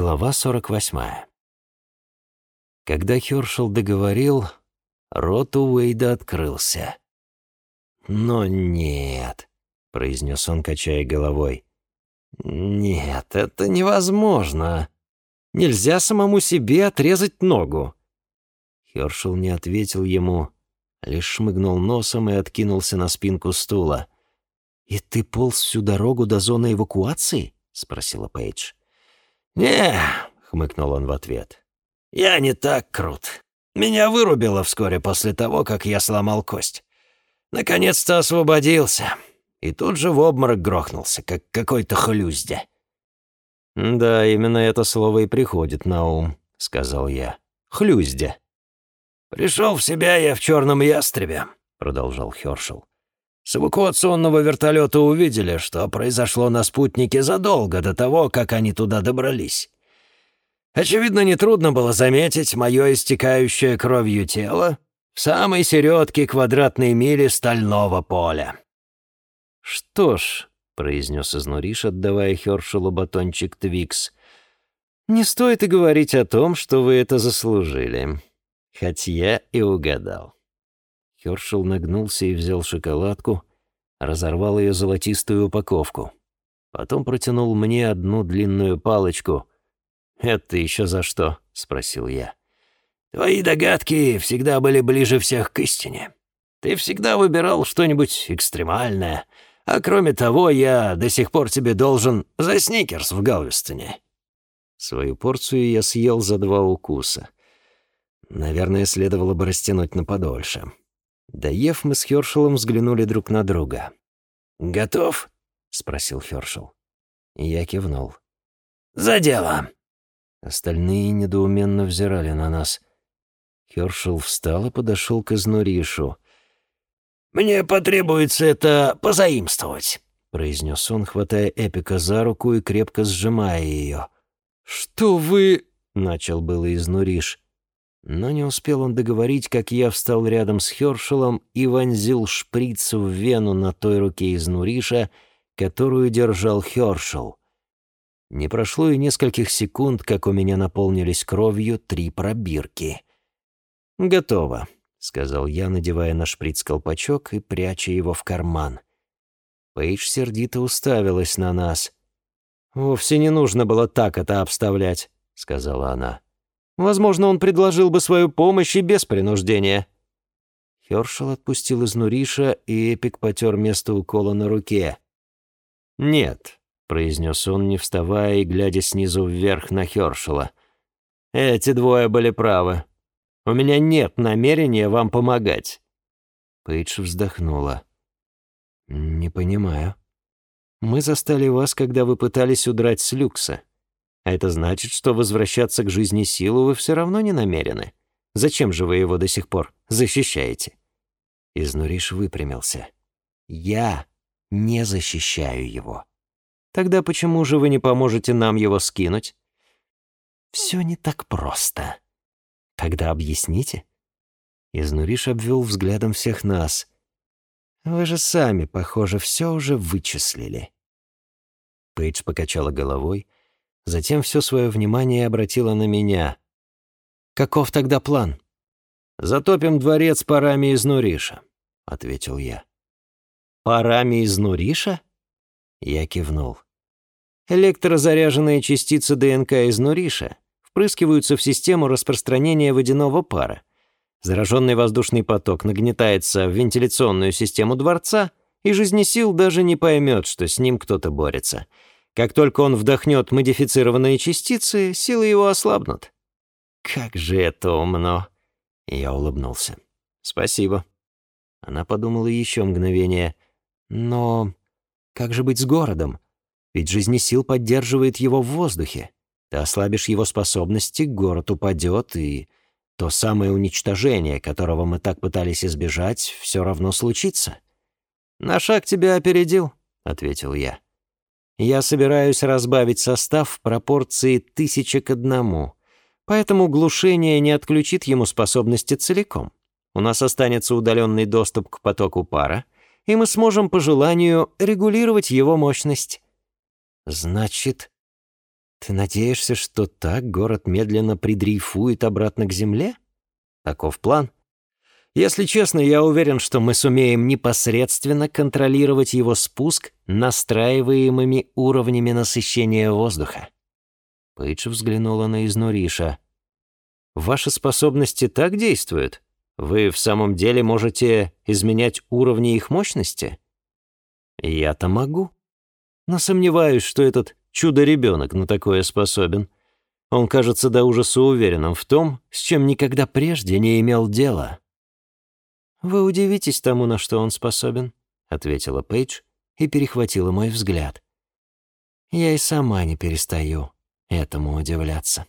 Глава 48. Когда Хёршел договорил, рот у Уэйда открылся. «Но нет», — произнес он, качая головой. «Нет, это невозможно. Нельзя самому себе отрезать ногу». Хёршел не ответил ему, лишь шмыгнул носом и откинулся на спинку стула. «И ты полз всю дорогу до зоны эвакуации?» — спросила Пейдж. «Не», — хмыкнул он в ответ, — «я не так крут. Меня вырубило вскоре после того, как я сломал кость. Наконец-то освободился. И тут же в обморок грохнулся, как какой-то хлюздя». «Да, именно это слово и приходит на ум», — сказал я. «Хлюздя». «Пришел в себя я в черном ястребе», — продолжал Хершел. С эвакуационного вертолета увидели, что произошло на спутнике задолго до того, как они туда добрались. Очевидно, нетрудно было заметить мое истекающее кровью тело в самой середке квадратной мили стального поля. «Что ж», — произнес изнуриш, отдавая Хершелу батончик Твикс, «не стоит и говорить о том, что вы это заслужили. Хоть я и угадал». Хершел нагнулся и взял шоколадку, разорвал ее золотистую упаковку. Потом протянул мне одну длинную палочку. «Это еще за что?» — спросил я. «Твои догадки всегда были ближе всех к истине. Ты всегда выбирал что-нибудь экстремальное. А кроме того, я до сих пор тебе должен за сникерс в Галвестоне». Свою порцию я съел за два укуса. Наверное, следовало бы растянуть на подольше. Доев, мы с Хёршелом взглянули друг на друга. «Готов?» — спросил Хёршел. Я кивнул. «За дело!» Остальные недоуменно взирали на нас. Хёршел встал и подошел к изнуришу. «Мне потребуется это позаимствовать», — произнес он, хватая Эпика за руку и крепко сжимая ее. «Что вы...» — начал было изнуриш. Но не успел он договорить, как я встал рядом с Хёршелом и вонзил шприц в вену на той руке из Нуриша, которую держал Хёршел. Не прошло и нескольких секунд, как у меня наполнились кровью три пробирки. «Готово», — сказал я, надевая на шприц колпачок и пряча его в карман. Пейдж сердито уставилась на нас. «Вовсе не нужно было так это обставлять», — сказала она. Возможно, он предложил бы свою помощь и без принуждения». Хершел отпустил из Нуриша, и Эпик потер место укола на руке. «Нет», — произнес он, не вставая и глядя снизу вверх на Хершела. «Эти двое были правы. У меня нет намерения вам помогать». Пейдж вздохнула. «Не понимаю. Мы застали вас, когда вы пытались удрать с люкса. А это значит, что возвращаться к жизни силу вы все равно не намерены. Зачем же вы его до сих пор защищаете?» Изнуриш выпрямился. «Я не защищаю его. Тогда почему же вы не поможете нам его скинуть?» «Все не так просто. Тогда объясните». Изнуриш обвел взглядом всех нас. «Вы же сами, похоже, все уже вычислили». Пейдж покачала головой, — Затем все свое внимание обратила на меня. «Каков тогда план?» «Затопим дворец парами из Нуриша», — ответил я. «Парами из Нуриша?» Я кивнул. Электрозаряженные частицы ДНК из Нуриша впрыскиваются в систему распространения водяного пара. Зараженный воздушный поток нагнетается в вентиляционную систему дворца, и жизнесил даже не поймет, что с ним кто-то борется — как только он вдохнет модифицированные частицы, силы его ослабнут. «Как же это умно!» Я улыбнулся. «Спасибо». Она подумала еще мгновение. «Но как же быть с городом? Ведь жизнесил поддерживает его в воздухе. Ты ослабишь его способности, город упадет, и то самое уничтожение, которого мы так пытались избежать, все равно случится». «На шаг тебя опередил», — ответил я. Я собираюсь разбавить состав в пропорции тысяча к одному, поэтому глушение не отключит ему способности целиком. У нас останется удаленный доступ к потоку пара, и мы сможем по желанию регулировать его мощность. Значит, Ты надеешься, что так город медленно придрейфует обратно к земле? Таков план. Если честно, я уверен, что мы сумеем непосредственно контролировать его спуск настраиваемыми уровнями насыщения воздуха. Пейдж взглянула на Изнуриша. «Ваши способности так действуют? Вы в самом деле можете изменять уровни их мощности?» «Я-то могу. Но сомневаюсь, что этот чудо-ребенок на такое способен. Он кажется до ужаса уверенным в том, с чем никогда прежде не имел дела». «Вы удивитесь тому, на что он способен», — ответила Пейдж и перехватила мой взгляд. «Я и сама не перестаю этому удивляться».